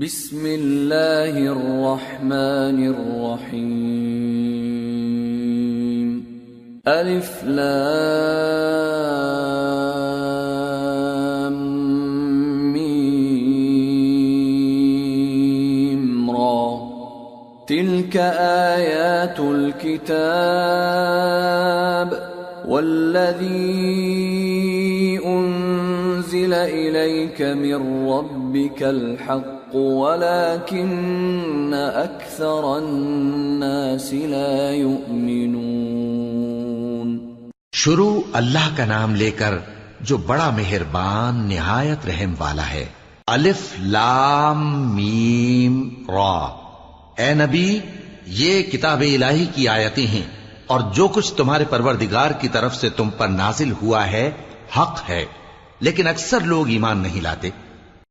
بسم اللہ الرحمن الرحیم. الف لام میم را. تلك آیات الكتاب والذی انزل الیک من ربک الحق. ولكن اکثر الناس لا يؤمنون شروع اللہ کا نام لے کر جو بڑا مہربان نہایت رحم والا ہے۔ الف لام میم را۔ اے نبی، یہ کتاب الہی کی آیتیں ہیں اور جو کچھ تمہارے پروردگار کی طرف سے تم پر نازل ہوا ہے، حق ہے۔ لیکن اکثر لوگ ایمان نہیں لاتے۔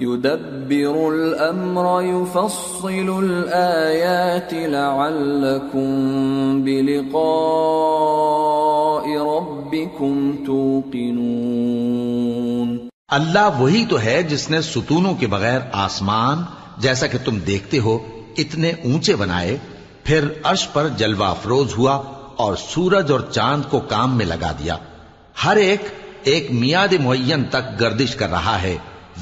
يدبر الأمر، يفصل الآيات لعلكم بلقاء ربكم توقنون۔ اللہ وہی تو ہے جس نے ستونوں کے بغیر آسمان، جیسا کہ تم دیکھتے ہو، اتنے اونچے بنائے، پھر عرش پر جلوہ افروز ہوا اور سورج اور چاند کو کام میں لگا دیا۔ ہر ایک ایک میاد معین تک گردش کر رہا ہے۔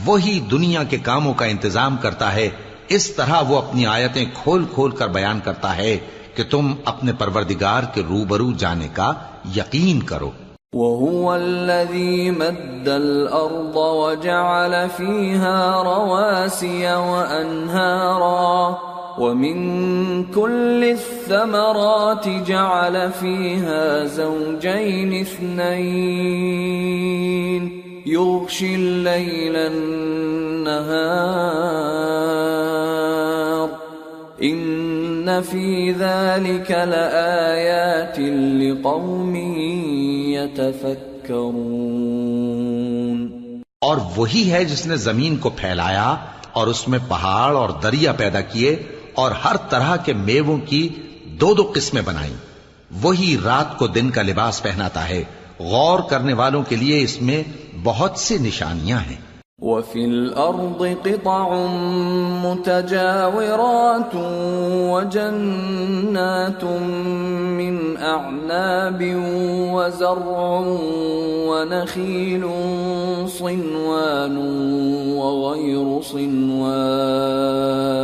وہی دنیا کے کاموں کا انتظام کرتا ہے، اس طرح وہ اپنی آیتیں کھول کھول کر بیان کرتا ہے کہ تم اپنے پروردگار کے روبرو جانے کا یقین کرو۔ وهو الذي مد الأرض وجعل فيها رواسي وأنهارا ومن كل الثمرات جعل فيها زوجين اثنين يغشي الليل النهار. ان في ذلك لآيات لقوم يتفكرون. اور وہی ہے جس نے زمین کو پھیلایا اور اس میں پہاڑ اور دریا پیدا کیے اور ہر طرح کے میووں کی دو دو قسمیں بنائیں۔ وہی رات کو دن کا لباس پہناتا ہے۔ غور کرنے والوں کے لیے اس میں بہت سی نشانیاں ہیں۔ وفي الأرض قطع متجاورات وجنات من أعناب وزرع ونخيل صنوان وغير صنوان.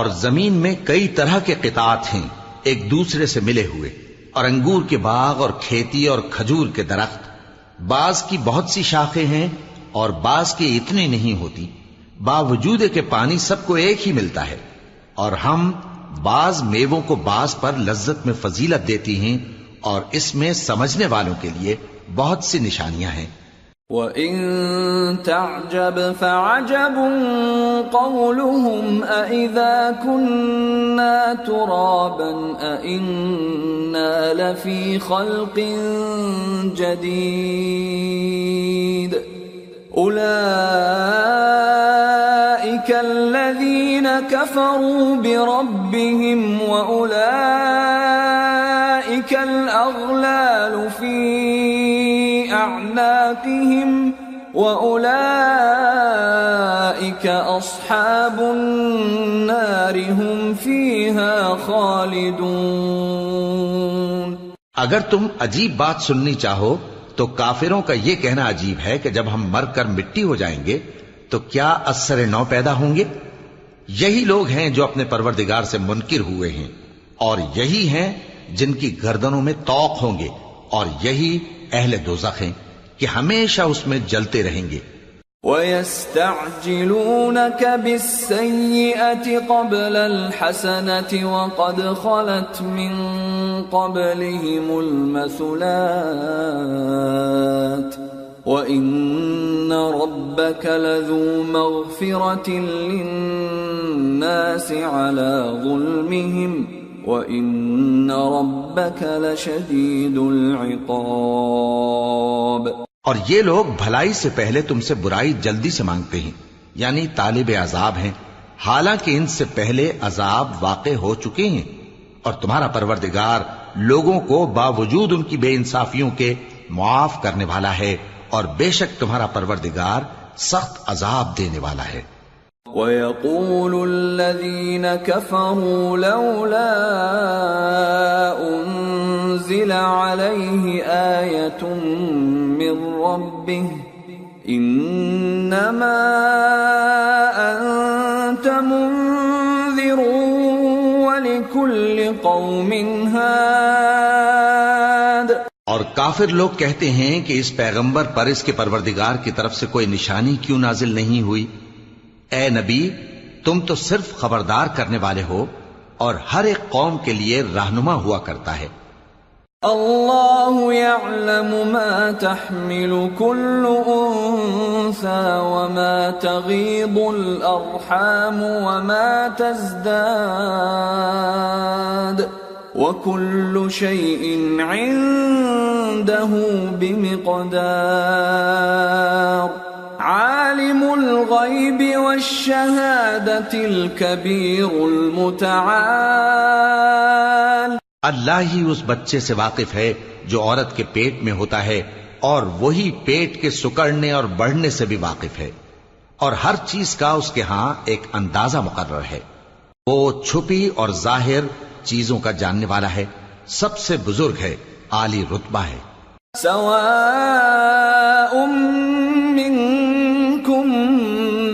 اور زمین میں کئی طرح کے قطعات ہیں، ایک دوسرے سے ملے ہوئے، اور انگور کے باغ اور کھیتی اور کھجور کے درخت۔ بعض کی بہت سی شاخیں ہیں اور بعض کی اتنی نہیں ہوتی۔ باوجود کہ پانی سب کو ایک ہی ملتا ہے، اور ہم بعض میووں کو بعض پر لذت میں فضیلت دیتی ہیں، اور اس میں سمجھنے والوں کے لیے بہت سی نشانیاں ہیں۔ وَإِن تَعْجَبْ فَعَجَبٌ قَوْلُهُمْ أَإِذَا كُنَّا تُرَابًا أَإِنَّا لَفِي خَلْقٍ جَدِيدٍ أُولَئِكَ الَّذِينَ كَفَرُوا بِرَبِّهِمْ وَأُولَئِكَ الْأَغْلَالُ فِي أَعْنَاقِهِمْ وَأُولَئِكَ أَصْحَابُ النَّارِ هُمْ فِيهَا خَالِدُونَ اگر تم عجیب بات سننی چاہو تو کافروں کا یہ کہنا عجیب ہے کہ جب ہم مر کر مٹی ہو جائیں گے تو کیا اثر نو پیدا ہوں گے؟ یہی لوگ ہیں جو اپنے پروردگار سے منکر ہوئے ہیں اور یہی ہیں جن کی گردنوں میں توق ہوں گے اور یہی اہل دوزخ ہیں۔ کہ ہمیشہ اس میں جلتے رہیں گے۔ وَيَسْتَعْجِلُونَكَ بِالسَّيِّئَةِ قَبْلَ الْحَسَنَةِ وَقَدْ خَلَتْ مِن قَبْلِهِمُ الْمَثُلَاتِ وَإِنَّ رَبَّكَ لَذُو مَغْفِرَةٍ لِلنَّاسِ عَلَى ظُلْمِهِمْ وَإِنَّ رَبَّكَ لَشَدِيدُ الْعِقَابِ اور یہ لوگ بھلائی سے پہلے تم سے برائی جلدی سے مانگتے ہیں یعنی طالب عذاب ہیں۔ حالانکہ ان سے پہلے عذاب واقع ہو چکے ہیں۔ اور تمہارا پروردگار لوگوں کو باوجود ان کی بے انصافیوں کے معاف کرنے والا ہے اور بے شک تمہارا پروردگار سخت عذاب دینے والا ہے۔ وَيَقُولُ الَّذِينَ كَفَرُوا لَوْلَا أُنزِلَ عَلَيْهِ آيَةٌ مِّن رَّبِّهِ. إِنَّمَا أَنتَ مُنذِرٌ وَلِكُلِّ قَوْمٍ هَادٍ. اور کافر لوگ کہتے ہیں کہ اس پیغمبر پر اس کے پروردگار کی طرف سے کوئی نشانی کیوں نازل نہیں ہوئی؟ اے نبی، تم تو صرف خبردار کرنے والے ہو اور ہر ایک قوم کے لیے رہنما ہوا کرتا ہے۔ اللہ يعلم ما تحمل كل انثى وما تغيض الارحام وما تزداد وكل شيء عنده بمقدار عالم الغيب والشهادة الكبير المتعال اللہ ہی اس بچے سے واقف ہے جو عورت کے پیٹ میں ہوتا ہے اور وہی پیٹ کے سکڑنے اور بڑھنے سے بھی واقف ہے۔ اور ہر چیز کا اس کے ہاں ایک اندازہ مقرر ہے۔ وہ چھپی اور ظاہر چیزوں کا جاننے والا ہے۔ سب سے بزرگ ہے عالی رتبہ ہے۔ سواء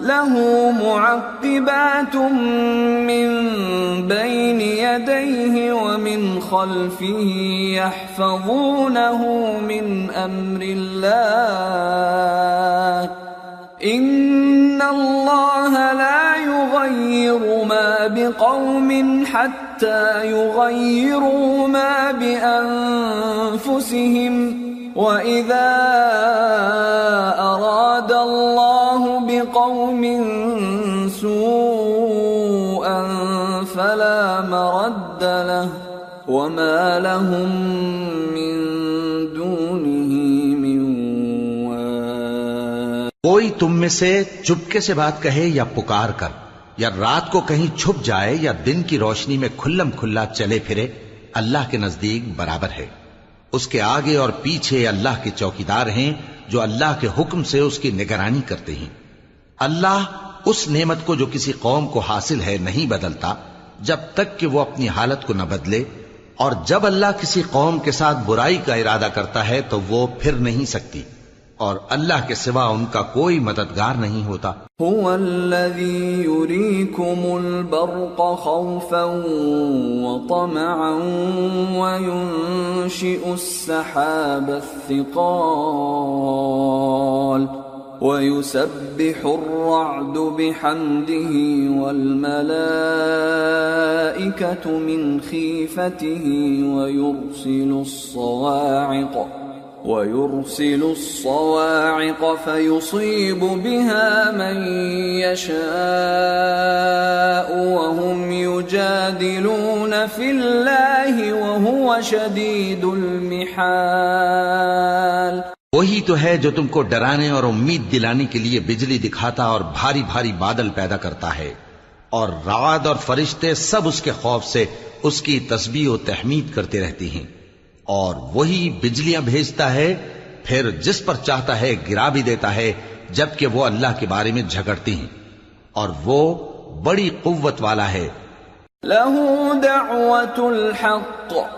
له معقبات من بين يديه ومن خلفه يحفظونه من امر الله. ان الله لا يغير ما بقوم حتى يغيروا ما بانفسهم واذا اراد الله بقوم سوءا فلا مرد له وما لهم من دونه من کوئی تم میں سے چپکے سے بات کہے یا پکار کر، یا رات کو کہیں چھپ جائے یا دن کی روشنی میں کھلم کھلا چلے پھرے، اللہ کے نزدیک برابر ہے۔ اس کے آگے اور پیچھے اللہ کے چوکیدار ہیں جو اللہ کے حکم سے اس کی نگرانی کرتے ہیں۔ اللہ اس نعمت کو جو کسی قوم کو حاصل ہے نہیں بدلتا، جب تک کہ وہ اپنی حالت کو نہ بدلے، اور جب اللہ کسی قوم کے ساتھ برائی کا ارادہ کرتا ہے تو وہ پھر نہیں سکتی، اور اللہ کے سوا ان کا کوئی مددگار نہیں ہوتا۔ هو الذي يريكم البرق خوفا وطمعا وينشئ السحاب الثقال۔ ويسبح الرعد بحمده والملائكة من خيفته ويرسل الصواعق ويرسل الصواعق فيصيب بها من يشاء وهم يجادلون في الله وهو شديد المحال وہی تو ہے جو تم کو ڈرانے اور امید دلانے کے لیے بجلی دکھاتا اور بھاری بھاری بادل پیدا کرتا ہے اور رعد اور فرشتے سب اس کے خوف سے اس کی تسبیح و تحمید کرتے رہتی ہیں اور وہی بجلیاں بھیجتا ہے، پھر جس پر چاہتا ہے گرا بھی دیتا ہے، جبکہ وہ اللہ کے بارے میں جھگڑتی ہیں۔ اور وہ بڑی قوت والا ہے۔ له دعوة الحق۔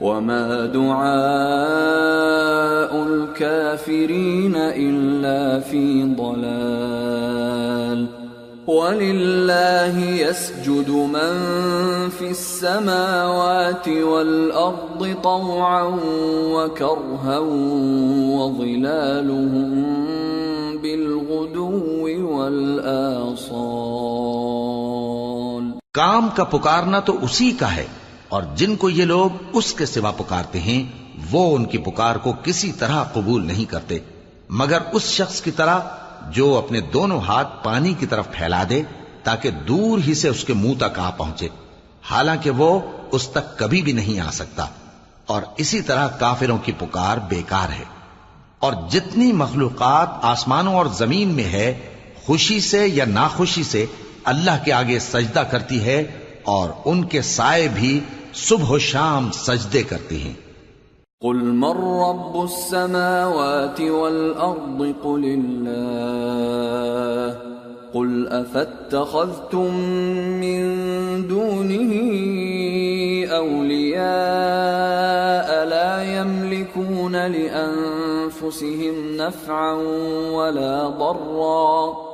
وما دعاء الكافرين إلا في ضلال ولله يسجد من في السماوات والأرض طوعا وكرها وظلالهم بالغدو والآصال کام کا پکارنا تو اسی کا ہے۔ اور جن کو یہ لوگ اس کے سوا پکارتے ہیں، وہ ان کی پکار کو کسی طرح قبول نہیں کرتے۔ مگر اس شخص کی طرح جو اپنے دونوں ہاتھ پانی کی طرف پھیلا دے تاکہ دور ہی سے اس کے منہ تک آ پہنچے۔ حالانکہ وہ اس تک کبھی بھی نہیں آ سکتا۔ اور اسی طرح کافروں کی پکار بیکار ہے۔ اور جتنی مخلوقات آسمانوں اور زمین میں ہے، خوشی سے یا ناخوشی سے اللہ کے آگے سجدہ کرتی ہے اور ان کے سائے بھی صبح و شام سجدے کرتے ہیں۔ قل من رب السماوات والأرض قل الله قل أفاتخذتم من دونه أولياء لا يملكون لأنفسهم نفعا ولا ضرا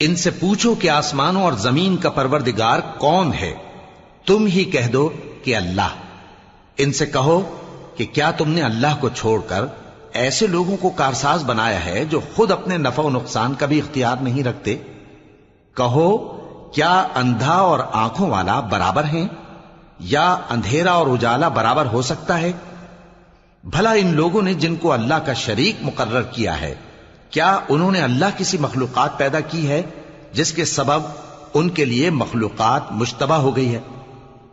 ان سے پوچھو کہ آسمانوں اور زمین کا پروردگار کون ہے۔ تم ہی کہہ دو کہ اللہ۔ ان سے کہو کہ کیا تم نے اللہ کو چھوڑ کر ایسے لوگوں کو کارساز بنایا ہے جو خود اپنے نفع و نقصان کا بھی اختیار نہیں رکھتے؟ کہو، کیا اندھا اور آنکھوں والا برابر ہیں؟ یا اندھیرا اور اجالا برابر ہو سکتا ہے؟ بھلا ان لوگوں نے جن کو اللہ کا شریک مقرر کیا ہے کیا انہوں نے اللہ کسی مخلوقات پیدا کی ہے جس کے سبب ان کے لیے مخلوقات مشتبہ ہو گئی ہے؟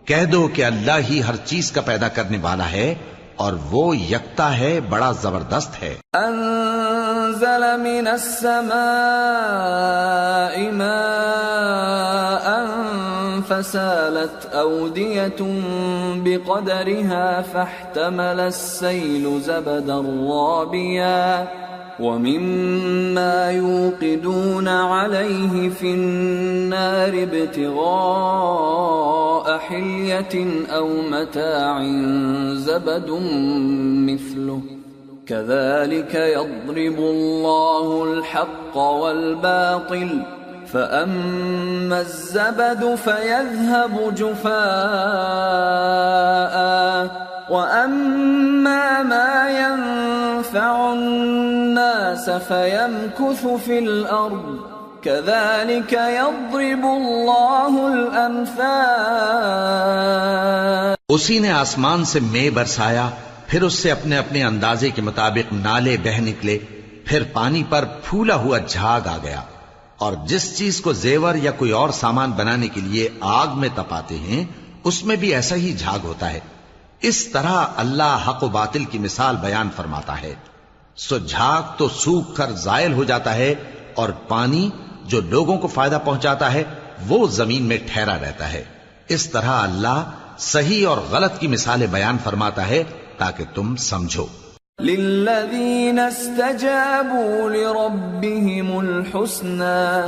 کہہ دو کہ اللہ ہی ہر چیز کا پیدا کرنے والا ہے اور وہ یکتا ہے، بڑا زبردست ہے۔ أنزل من السماء ماء فسالت أودية بقدرها فاحتمل السيل زبدا رابيا ومما يوقدون عليه في النار ابتغاء حلية أو متاع زبد مثله. كذلك يضرب الله الحق والباطل، فأما الزبد فيذهب جفاءً. وَأَمَّا مَا يَنفَعُ النَّاسَ فَيَمْكُثُ فِي الْأَرْضِ كَذَلِكَ يَضْرِبُ اللَّهُ الْأَمْثَالَ اسی نے آسمان سے مے برسایا، پھر اس سے اپنے اپنے اندازے کے مطابق نالے بہ نکلے، پھر پانی پر پھولا ہوا جھاگ آ گیا۔ اور جس چیز کو زیور یا کوئی اور سامان بنانے کے لیے آگ میں تپاتے ہیں، اس میں بھی ایسا ہی جھاگ ہوتا ہے۔ اس طرح اللہ حق و باطل کی مثال بیان فرماتا ہے۔ سو جھاگ تو سوکھ کر زائل ہو جاتا ہے اور پانی جو لوگوں کو فائدہ پہنچاتا ہے، وہ زمین میں ٹھہرا رہتا ہے۔ اس طرح اللہ صحیح اور غلط کی مثالیں بیان فرماتا ہے تاکہ تم سمجھو۔ للذين استجابوا لربهم الحسنى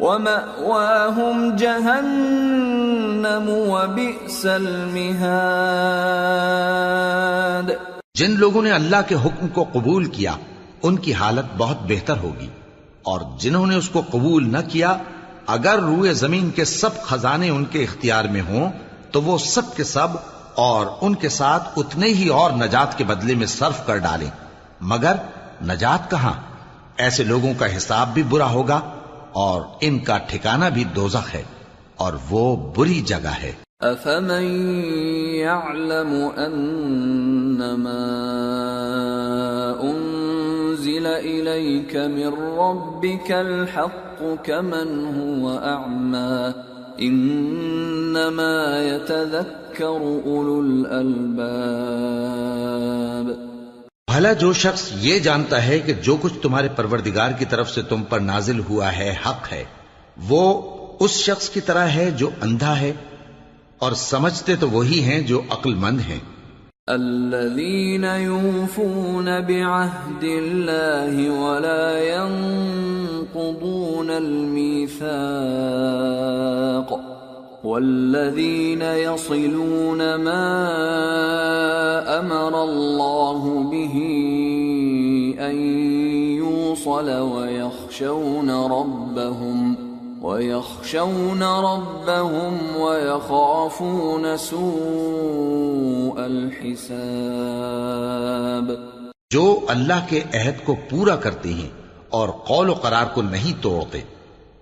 ومأواهم جهنم وبئس المهاد جن لوگوں نے اللہ کے حکم کو قبول کیا، ان کی حالت بہت بہتر ہوگی۔ اور جنہوں نے اس کو قبول نہ کیا، اگر روئے زمین کے سب خزانے ان کے اختیار میں ہوں، تو وہ سب کے سب اور ان کے ساتھ اتنے ہی اور نجات کے بدلے میں صرف کر ڈالیں۔ مگر نجات کہاں؟ ایسے لوگوں کا حساب بھی برا ہوگا۔ اور ان کا ٹھکانہ بھی دوزخ ہے اور وہ بری جگہ ہے۔ افمن يعلم انما انزل اليك من ربك الحق كمن هو اعمى انما يتذكر اولو الالباب بھلا جو شخص یہ جانتا ہے کہ جو کچھ تمہارے پروردگار کی طرف سے تم پر نازل ہوا ہے، حق ہے، وہ اس شخص کی طرح ہے جو اندھا ہے اور سمجھتے تو وہی ہیں جو عقل مند ہیں۔ الذين يوفون بعهد الله ولا ينقضون الميثاق والذين يصلون ما امر الله به ان يوصل ويخشون ربهم ويخشون ربهم ويخافون سوء الحساب جو اللہ کے عہد کو پورا کرتے ہیں اور قول و قرار کو نہیں توڑتے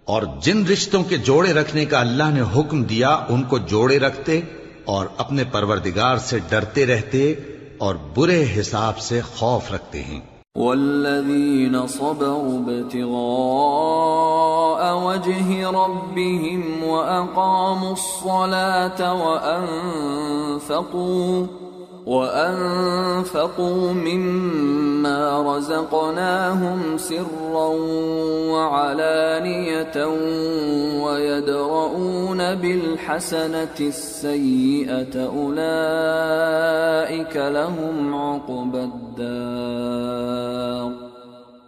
اور جن رشتوں کے جوڑے رکھنے کا اللہ نے حکم دیا، ان کو جوڑے رکھتے اور اپنے پروردگار سے ڈرتے رہتے اور برے حساب سے خوف رکھتے ہیں۔ والذين صبروا ابتغاء وجه ربهم وأقاموا الصلاة وأنفقوا وَأَنفَقُوا مِمَّا رَزَقْنَاهُمْ سِرًّا وَعَلَانِيَةً وَيَدْرَؤُونَ بِالْحَسَنَةِ السَّيِّئَةَ أُولَئِكَ لَهُمْ عقبى الدَّارِ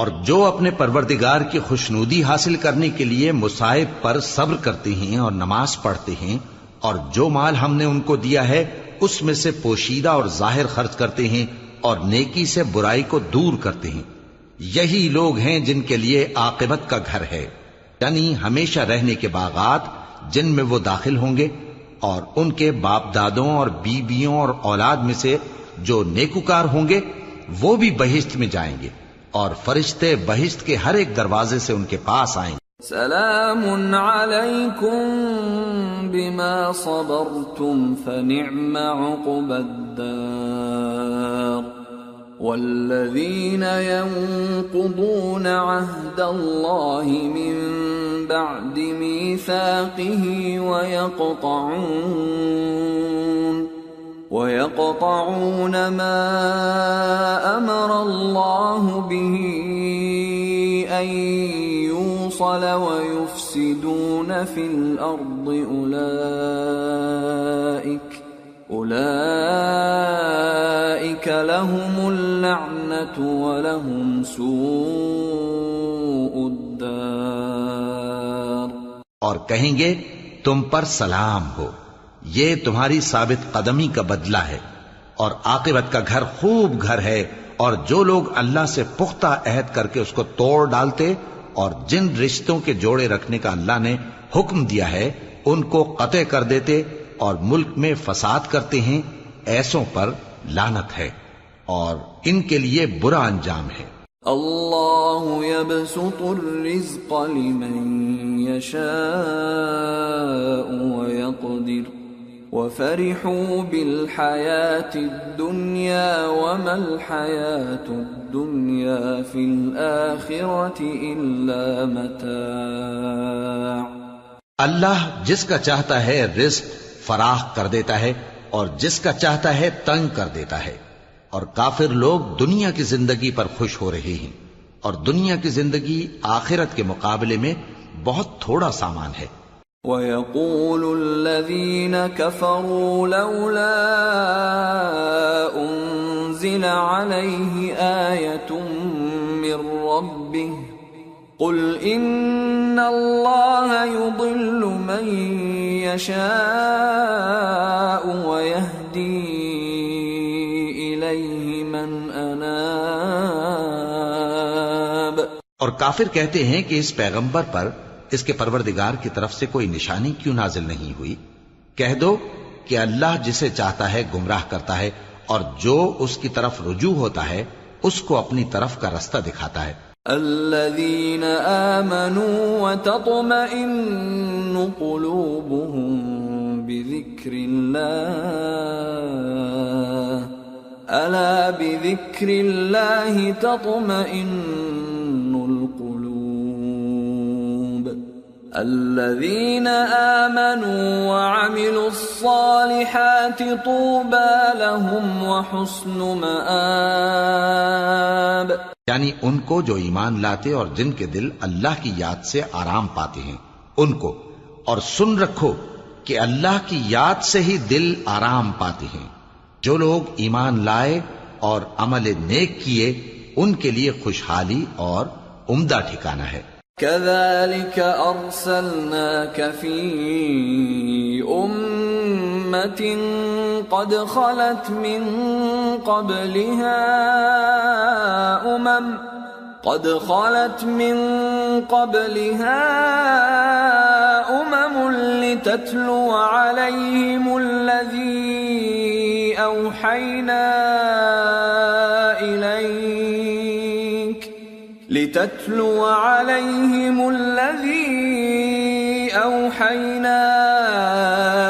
اور جو اپنے پروردگار کی خوشنودی حاصل کرنے کے لیے مصائب پر صبر کرتے ہیں اور نماز پڑھتے ہیں اور جو مال ہم نے ان کو دیا ہے، اس میں سے پوشیدہ اور ظاہر خرچ کرتے ہیں اور نیکی سے برائی کو دور کرتے ہیں۔ یہی لوگ ہیں جن کے لیے عاقبت کا گھر ہے۔ یعنی ہمیشہ رہنے کے باغات جن میں وہ داخل ہوں گے اور ان کے باپ دادوں اور بیویوں اور اولاد میں سے جو نیکوکار ہوں گے، وہ بھی بہشت میں جائیں گے۔ اور فرشتے بہشت کے ہر ایک دروازے سے ان کے پاس آئیں۔ سلام علیکم بما صبرتم فنعم عقب الدار۔ والذين ينقضون عهد الله من بعد ميثاقه ويقطعون ويقطعون ما امر الله به ان يوصل ويفسدون في الارض اولئك اولئك لهم اللعنه ولهم سوء الدار۔ اور کہیں گے تم پر سلام ہو۔ یہ تمہاری ثابت قدمی کا بدلہ ہے اور عاقبت کا گھر خوب گھر ہے اور جو لوگ اللہ سے پختہ عہد کر کے اس کو توڑ ڈالتے اور جن رشتوں کے جوڑے رکھنے کا اللہ نے حکم دیا ہے، ان کو قطع کر دیتے اور ملک میں فساد کرتے ہیں، ایسوں پر لانت ہے اور ان کے لیے برا انجام ہے۔ اللہ يبسط الرزق لمن يشاء ويقدر وفرحوا بالحياة الدنيا وما الحياة الدنيا في الآخرة إلا متاع. اللہ جس کا چاہتا ہے رزق فراخ کر دیتا ہے اور جس کا چاہتا ہے تنگ کر دیتا ہے اور کافر لوگ دنیا کی زندگی پر خوش ہو رہے ہیں اور دنیا کی زندگی آخرت کے مقابلے میں بہت تھوڑا سامان ہے۔ وَيَقُولُ الَّذِينَ كَفَرُوا لَوْلَا أُنزِلَ عَلَيْهِ آيَةٌ مِّن رَّبِّهِ قل ان اللہ يضل من يشاء ويهدي الیہ من اناب اور کافر کہتے ہیں کہ اس پیغمبر پر اس کے پروردگار کی طرف سے کوئی نشانی کیوں نازل نہیں ہوئی؟ کہہ دو کہ اللہ جسے چاہتا ہے گمراہ کرتا ہے اور جو اس کی طرف رجوع ہوتا ہے، اس کو اپنی طرف کا رستہ دکھاتا ہے۔ الذين آمنوا وتطمئن قلوبهم بذكر الله ألا بذكر الله تطمئن الذين آمنوا وعملوا الصالحات طوبى لهم وحسن مآب. یعنی ان کو جو ایمان لاتے اور جن کے دل اللہ کی یاد سے آرام پاتے ہیں، ان کو اور سن رکھو کہ اللہ کی یاد سے ہی دل آرام پاتے ہیں۔ جو لوگ ایمان لائے اور عمل نیک کیے، ان کے لیے خوشحالی اور عمدہ ٹھکانہ ہے۔ كذلك أرسلناك في أمة قد خلت من قبلها أمم قد خلت من قبلها أمم لتتلو عليهم الذي أوحينا لتتلو عليهم الذي أوحينا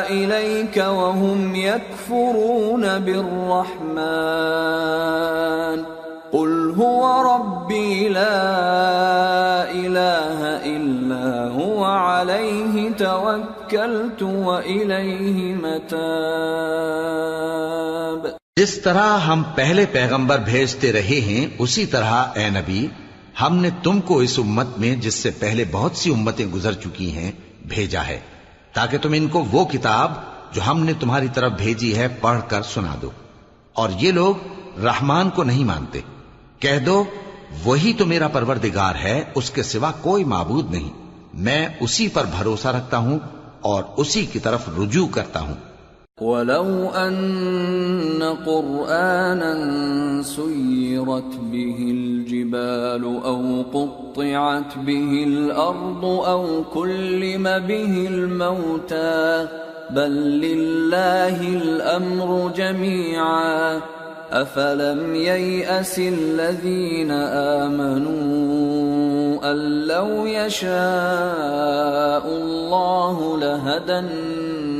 إليك وهم يكفرون بالرحمن. قل هو ربي لا إله إلا هو، عليه توكلت وإليه متاب. جس طرح ہم پہلے پیغمبر بھیجتے رہے ہیں، اسی طرح اے نبی ہم نے تم کو اس امت میں جس سے پہلے بہت سی امتیں گزر چکی ہیں، بھیجا ہے، تاکہ تم ان کو وہ کتاب جو ہم نے تمہاری طرف بھیجی ہے پڑھ کر سنا دو۔ اور یہ لوگ رحمان کو نہیں مانتے۔ کہہ دو، وہی تو میرا پروردگار ہے، اس کے سوا کوئی معبود نہیں۔ میں اسی پر بھروسہ رکھتا ہوں اور اسی کی طرف رجوع کرتا ہوں۔ ولو أن قرآنا سيرت به الجبال أو قطعت به الأرض أو كلم به الموتى، بل لله الأمر جميعا، أفلم ييأس الذين آمنوا أن لو يشاء الله لهدى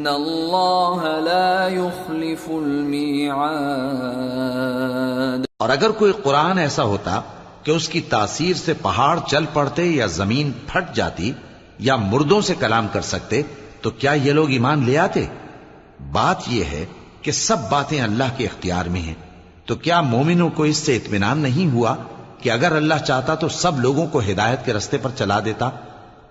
ان اللہ لا يخلف المیعاد اور اگر کوئی قرآن ایسا ہوتا کہ اس کی تاثیر سے پہاڑ چل پڑتے یا زمین پھٹ جاتی یا مردوں سے کلام کر سکتے، تو کیا یہ لوگ ایمان لے آتے؟ بات یہ ہے کہ سب باتیں اللہ کے اختیار میں ہیں۔ تو کیا مومنوں کو اس سے اطمینان نہیں ہوا کہ اگر اللہ چاہتا تو سب لوگوں کو ہدایت کے رستے پر چلا دیتا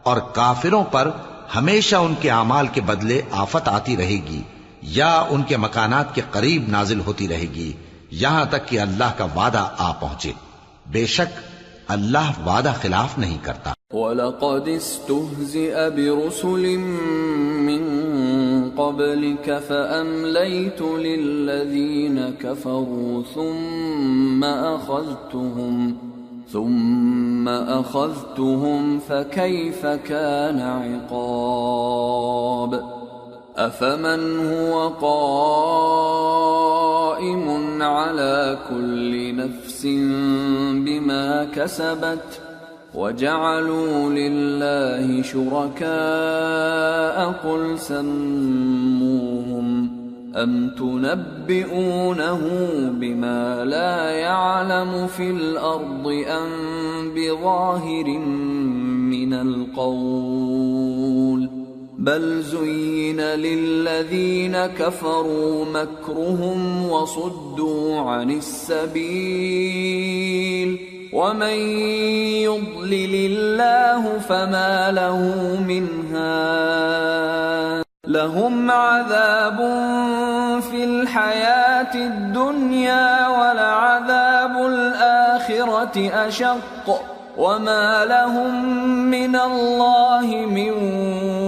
اور کافروں پر ہمیشہ ان کے اعمال کے بدلے آفت آتی رہے گی، یا ان کے مکانات کے قریب نازل ہوتی رہے گی، یہاں تک کہ اللہ کا وعدہ آ پہنچے۔ بے شک، اللہ وعدہ خلاف نہیں کرتا۔ وَلَقَدْ اسْتُهْزِئَ بِرُسُلٍ مِّن قَبْلِكَ فَأَمْلَيْتُ لِلَّذِينَ كَفَرُوا ثُمَّ أَخَذْتُهُمْ ثم اخذتهم فكيف كان عقاب؟ أفمن هو قائم على كل نفس بما كسبت وجعلوا لله شركاء قل سموهم أم تنبئونه بما لا يعلم في الأرض أم بظاهر من القول بل زين للذين كفروا مكرهم وصدوا عن السبيل ومن يضلل الله فما له من هاد لهم عذاب في الحياة الدنيا ولعذاب الآخرة أشق وما لهم من الله من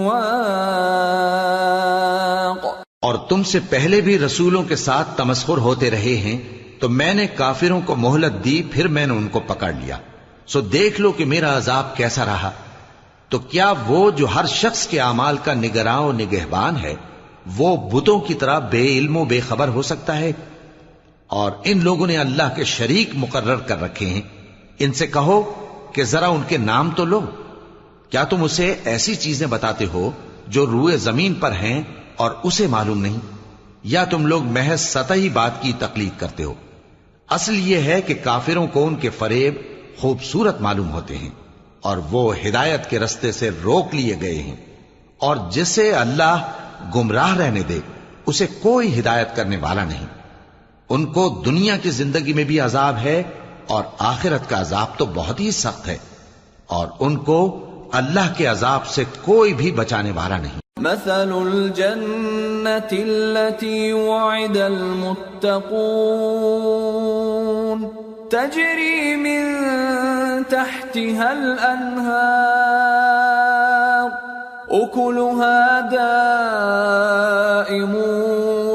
واق. اور تم سے پہلے بھی رسولوں کے ساتھ تمسخر ہوتے رہے ہیں، تو میں نے کافروں کو مہلت دی، پھر میں نے ان کو پکڑ لیا۔ سو دیکھ لو کہ میرا عذاب کیسا رہا۔ تو کیا وہ جو ہر شخص کے اعمال کا نگراں و نگہبان ہے، وہ بتوں کی طرح بے علم و بے خبر ہو سکتا ہے؟ اور ان لوگوں نے اللہ کے شریک مقرر کر رکھے ہیں۔ ان سے کہو کہ ذرا ان کے نام تو لو۔ کیا تم اسے ایسی چیزیں بتاتے ہو جو روئے زمین پر ہیں اور اسے معلوم نہیں؟ یا تم لوگ محض سطحی بات کی تقلید کرتے ہو؟ اصل یہ ہے کہ کافروں کو ان کے فریب خوبصورت معلوم ہوتے ہیں۔ اور وہ ہدایت کے رستے سے روک لیے گئے ہیں۔ اور جسے اللہ گمراہ رہنے دے، اسے کوئی ہدایت کرنے والا نہیں۔ ان کو دنیا کی زندگی میں بھی عذاب ہے اور آخرت کا عذاب تو بہت ہی سخت ہے۔ اور ان کو اللہ کے عذاب سے کوئی بھی بچانے والا نہیں۔ مثل الجنة التي وعد المتقون۔ تجري من تحتها الأنهار أكلها دائم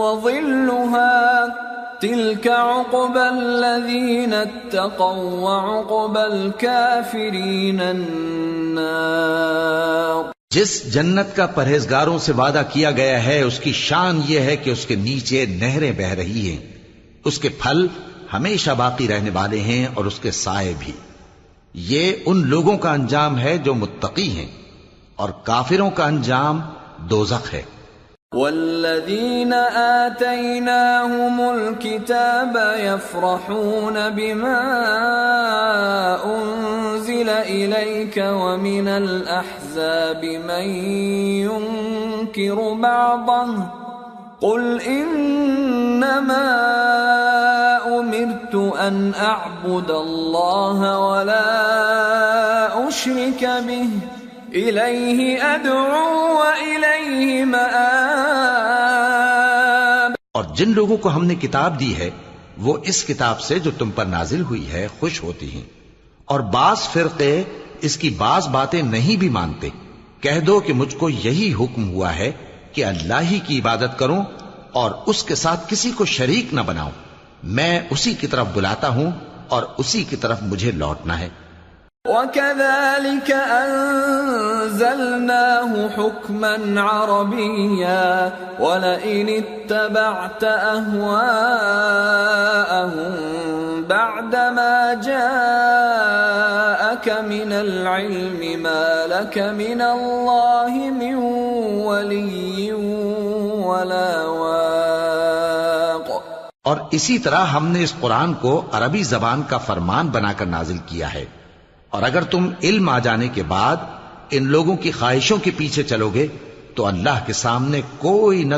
وظلها تلك عقبى الذين اتقوا وعقبى الكافرين النار۔ جس جنت کا پرہیزگاروں سے وعدہ کیا گیا ہے، اس کی شان یہ ہے کہ اس کے نیچے نہریں بہ رہی ہیں۔ اس کے پھل ہمیشہ باقی رہنے والے ہیں اور اس کے سائے بھی۔ یہ ان لوگوں کا انجام ہے جو متقی ہیں اور کافروں کا انجام دوزخ ہے۔ والذين آتيناهم الكتاب يفرحون بما أنزل إليك ومن الأحزاب من ينكر بعضه قل إنما أمرت أن أعبد الله ولا أشرك به. إليه أدعو وإليه مآب. اور جن لوگوں کو ہم نے کتاب دی ہے، وہ اس کتاب سے جو تم پر نازل ہوئی ہے، خوش ہوتی ہیں۔ اور بعض فرقے اس کی بعض باتیں نہیں بھی مانتے۔ کہہ دو کہ مجھ کو یہی حکم ہوا ہے کہ اللہ ہی کی عبادت کروں اور اس کے ساتھ کسی کو شریک نہ بناؤں۔ میں اسی کی طرف بلاتا ہوں اور اسی کی طرف مجھے لوٹنا ہے۔ وكذلك أنزلناه حكما عربيا ولئن اتبعت أهواءهم بعدما جاءك من العلم ما لك من الله من ولي ولا واق اور اسی طرح ہم نے اس قرآن کو عربی زبان کا فرمان بنا کر نازل کیا ہے۔ اور اگر تم علم آ جانے کے بعد ان لوگوں کی خواہشوں کے پیچھے چلو گے تو اللہ کے سامنے کوئی نہ